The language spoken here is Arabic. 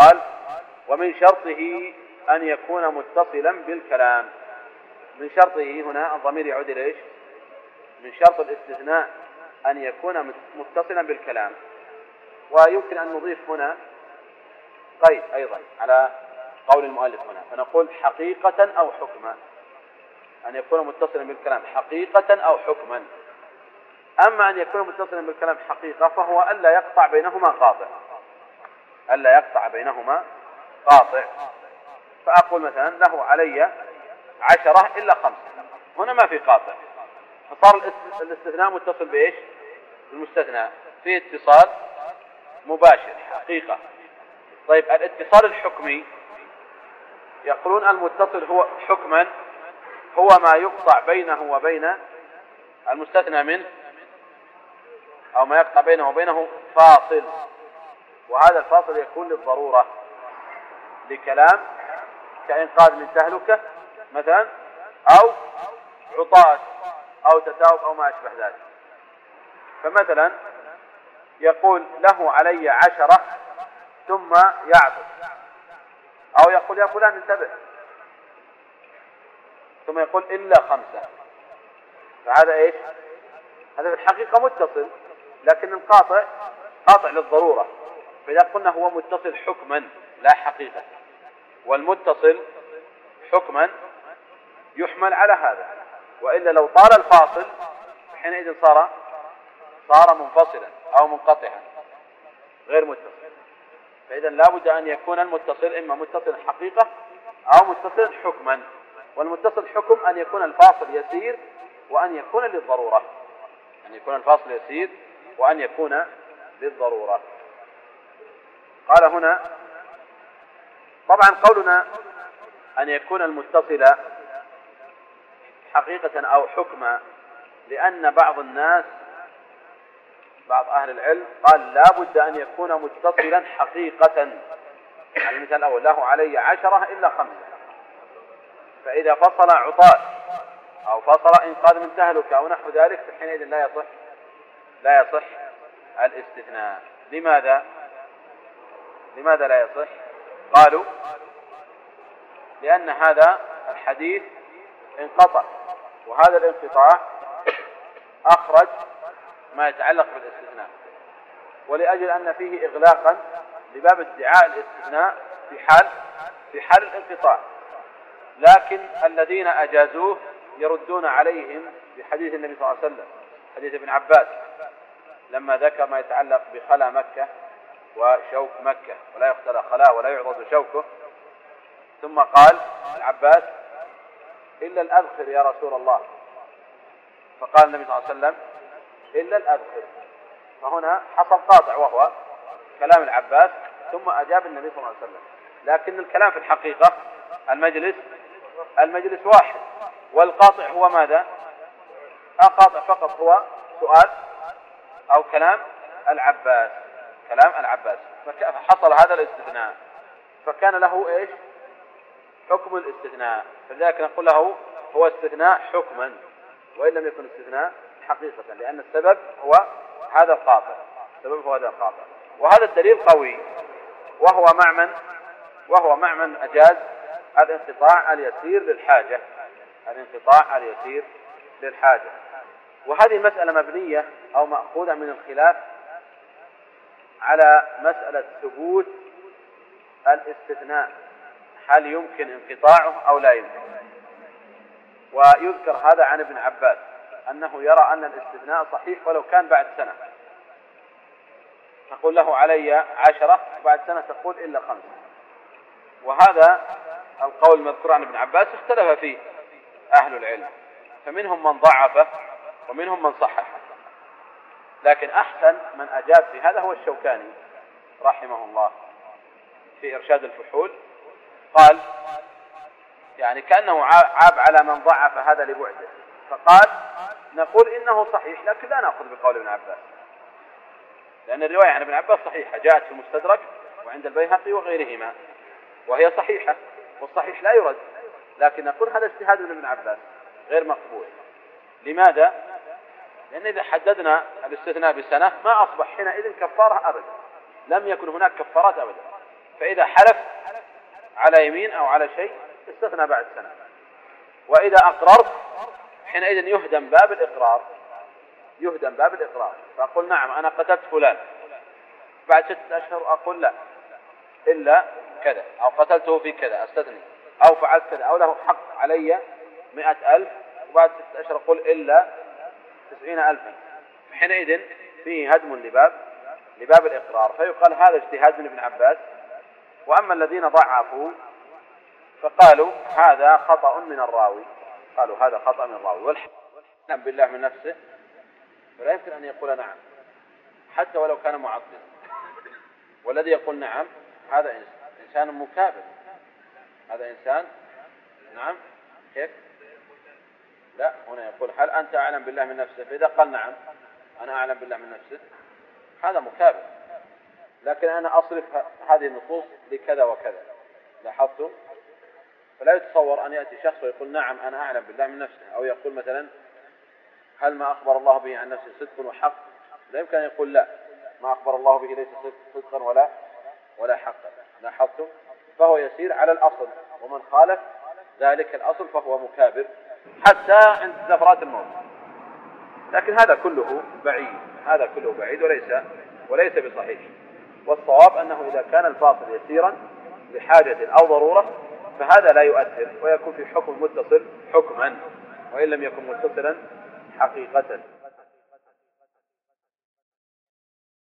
قال ومن شرطه أن يكون متصلا بالكلام. من شرطه هنا الضمير يعود إلى إيش؟ من شرط الاستثناء أن يكون متصلا بالكلام. ويمكن أن نضيف هنا قيد أيضا على قول المؤلف هنا فنقول حقيقة أو حكما. أن يكون متصلا بالكلام حقيقة أو حكما. أما أن يكون متصلا بالكلام حقيقة فهو ألا يقطع بينهما قاطع. ألا يقطع بينهما قاطع. فأقول مثلا له علي عشرة إلا خمسة. هنا ما في قاطع. فصار الاستثناء متصل بإيش؟ المستثنى في اتصال مباشر حقيقة. طيب الاتصال الحكمي يقولون المتصل هو حكما هو ما يقطع بينه وبين المستثنى منه أو ما يقطع بينه وبينه فاصل. وهذا الفاصل يكون للضرورة. لكلام كإنقاذ من تهلكة مثلا أو عطاس أو تتاوب أو ما أشبه ذلك. فمثلا يقول له علي عشرة ثم يعطف أو يقول يا فلان انتبه. ثم يقول إلا خمسة. فهذا إيش؟ هذا في الحقيقة متصل لكن القاطع قاطع للضرورة. فإذا قلنا هو متصل حكما لا حقيقة. والمتصل حكما يحمل على هذا. وإلا لو طال الفاصل حينئذ صار صار منفصلا أو منقطعا غير متصل. فإذا لابد أن يكون المتصل إما متصل حقيقة أو متصل حكما. والمتصل حكم أن يكون الفاصل يسير وأن يكون للضرورة. أن يكون الفاصل يسير وأن يكون للضرورة. قال هنا طبعا قولنا أن يكون المتصل حقيقة أو حكما لأن بعض الناس بعض أهل العلم قال لا بد أن يكون متصلا حقيقة. المثال الأول له علي عشرة إلا خمسة. فإذا فصل عطاء أو فصل إنقاذ من تهلك أو نحو ذلك فحينئذ لا يصح لا يصح الاستثناء. لماذا؟ لماذا لا يصح؟ قالوا لأن هذا الحديث انقطع وهذا الانقطاع أخرج ما يتعلق بالاستثناء ولأجل أن فيه إغلاقا لباب ادعاء الاستثناء في حال في حال الانقطاع. لكن الذين أجازوه يردون عليهم بحديث النبي صلى الله عليه وسلم حديث ابن عباس لما ذكر ما يتعلق بخلا مكة وشوك مكة ولا يختلى خلا ولا يعضد شوكه. ثم قال العباس إلا الأذخر يا رسول الله. فقال النبي صلى الله عليه وسلم إلا الأذخر. فهنا حصل قاطع وهو كلام العباس ثم أجاب النبي صلى الله عليه وسلم. لكن الكلام في الحقيقة المجلس المجلس واحد. والقاطع هو ماذا؟ القاطع فقط هو سؤال أو كلام العباس. كلام العباس. فحصل هذا الاستثناء. فكان له إيش؟ حكم الاستثناء. فلذلك نقول له هو استثناء حكما وإن لم يكن استثناء حقيقة لأن السبب هو هذا القاطع السبب هو هذا القاطع وهذا الدليل قوي. وهو مع من؟ وهو مع من أجاز الانقطاع اليسير للحاجة. الانقطاع اليسير للحاجة. وهذه مسألة مبنية أو مأخوذة من الخلاف على مسألة ثبوت الاستثناء. هل يمكن انقطاعه أو لا يمكن؟ ويذكر هذا عن ابن عباس أنه يرى أن الاستثناء صحيح ولو كان بعد سنة. تقول له علي عشرة وبعد سنة تقول إلا خمسة. وهذا القول المذكور عن ابن عباس اختلف فيه أهل العلم. فمنهم من ضعفه ومنهم من صححه. لكن أحسن من أجاب في هذا هو الشوكاني رحمه الله في إرشاد الفحول. قال يعني كأنه عاب على من ضعف هذا لبعده. فقال نقول إنه صحيح لكن لا نأخذ بقول ابن عباس. لأن الرواية عن ابن عباس صحيحة جاءت في المستدرك وعند البيهقي وغيرهما وهي صحيحة والصحيح لا يرد. لكن نقول هذا اجتهاد من ابن عباس غير مقبول. لماذا؟ لأن إذا حددنا الاستثناء بسنة ما أصبح حينئذ كفارة أبدا. لم يكن هناك كفارات أبدا. فإذا حلف على يمين أو على شيء استثنى بعد سنة. وإذا أقررت حينئذ يهدم باب الإقرار. يهدم باب الإقرار. فأقول نعم أنا قتلت فلان. بعد ستة أشهر أقول لا. إلا كذا. أو قتلته في كذا أستثني. أو فعلت كذا. أو له حق علي مئة ألف. وبعد ستة أشهر أقول إلا تسعين ألفا. حينئذ فيه هدم لباب لباب الإقرار. فيقال هذا اجتهاد من ابن عباس. وأما الذين ضعفوا فقالوا هذا خطأ من الراوي. قالوا هذا خطأ من الراوي. والحمد بالله من نفسه. فلا يمكن أن يقول نعم حتى ولو كان معطلا. والذي يقول نعم هذا إنسان مكابر. هذا إنسان نعم كيف؟ لا هنا يقول هل أنت أعلم بالله من نفسه فإذا قال نعم أنا أعلم بالله من نفسه هذا مكابر. لكن أنا أصرف هذه النصوص لكذا وكذا. لاحظتم؟ فلا يتصور أن يأتي شخص ويقول نعم أنا أعلم بالله من نفسه أو يقول مثلا هل ما أخبر الله به عن نفسه صدق وحق؟ لا يمكن أن يقول لا. ما أخبر الله به ليس صدقا ولا ولا حقا. لاحظتم؟ فهو يسير على الأصل. ومن خالف ذلك الأصل فهو مكابر. حتى عند زفرات الموت. لكن هذا كله بعيد. هذا كله بعيد وليس وليس بصحيح. والصواب أنه إذا كان الفاصل يسيرا لحاجة أو ضرورة فهذا لا يؤثر ويكون في حكم متصل حكما وإن لم يكن متصلا حقيقة.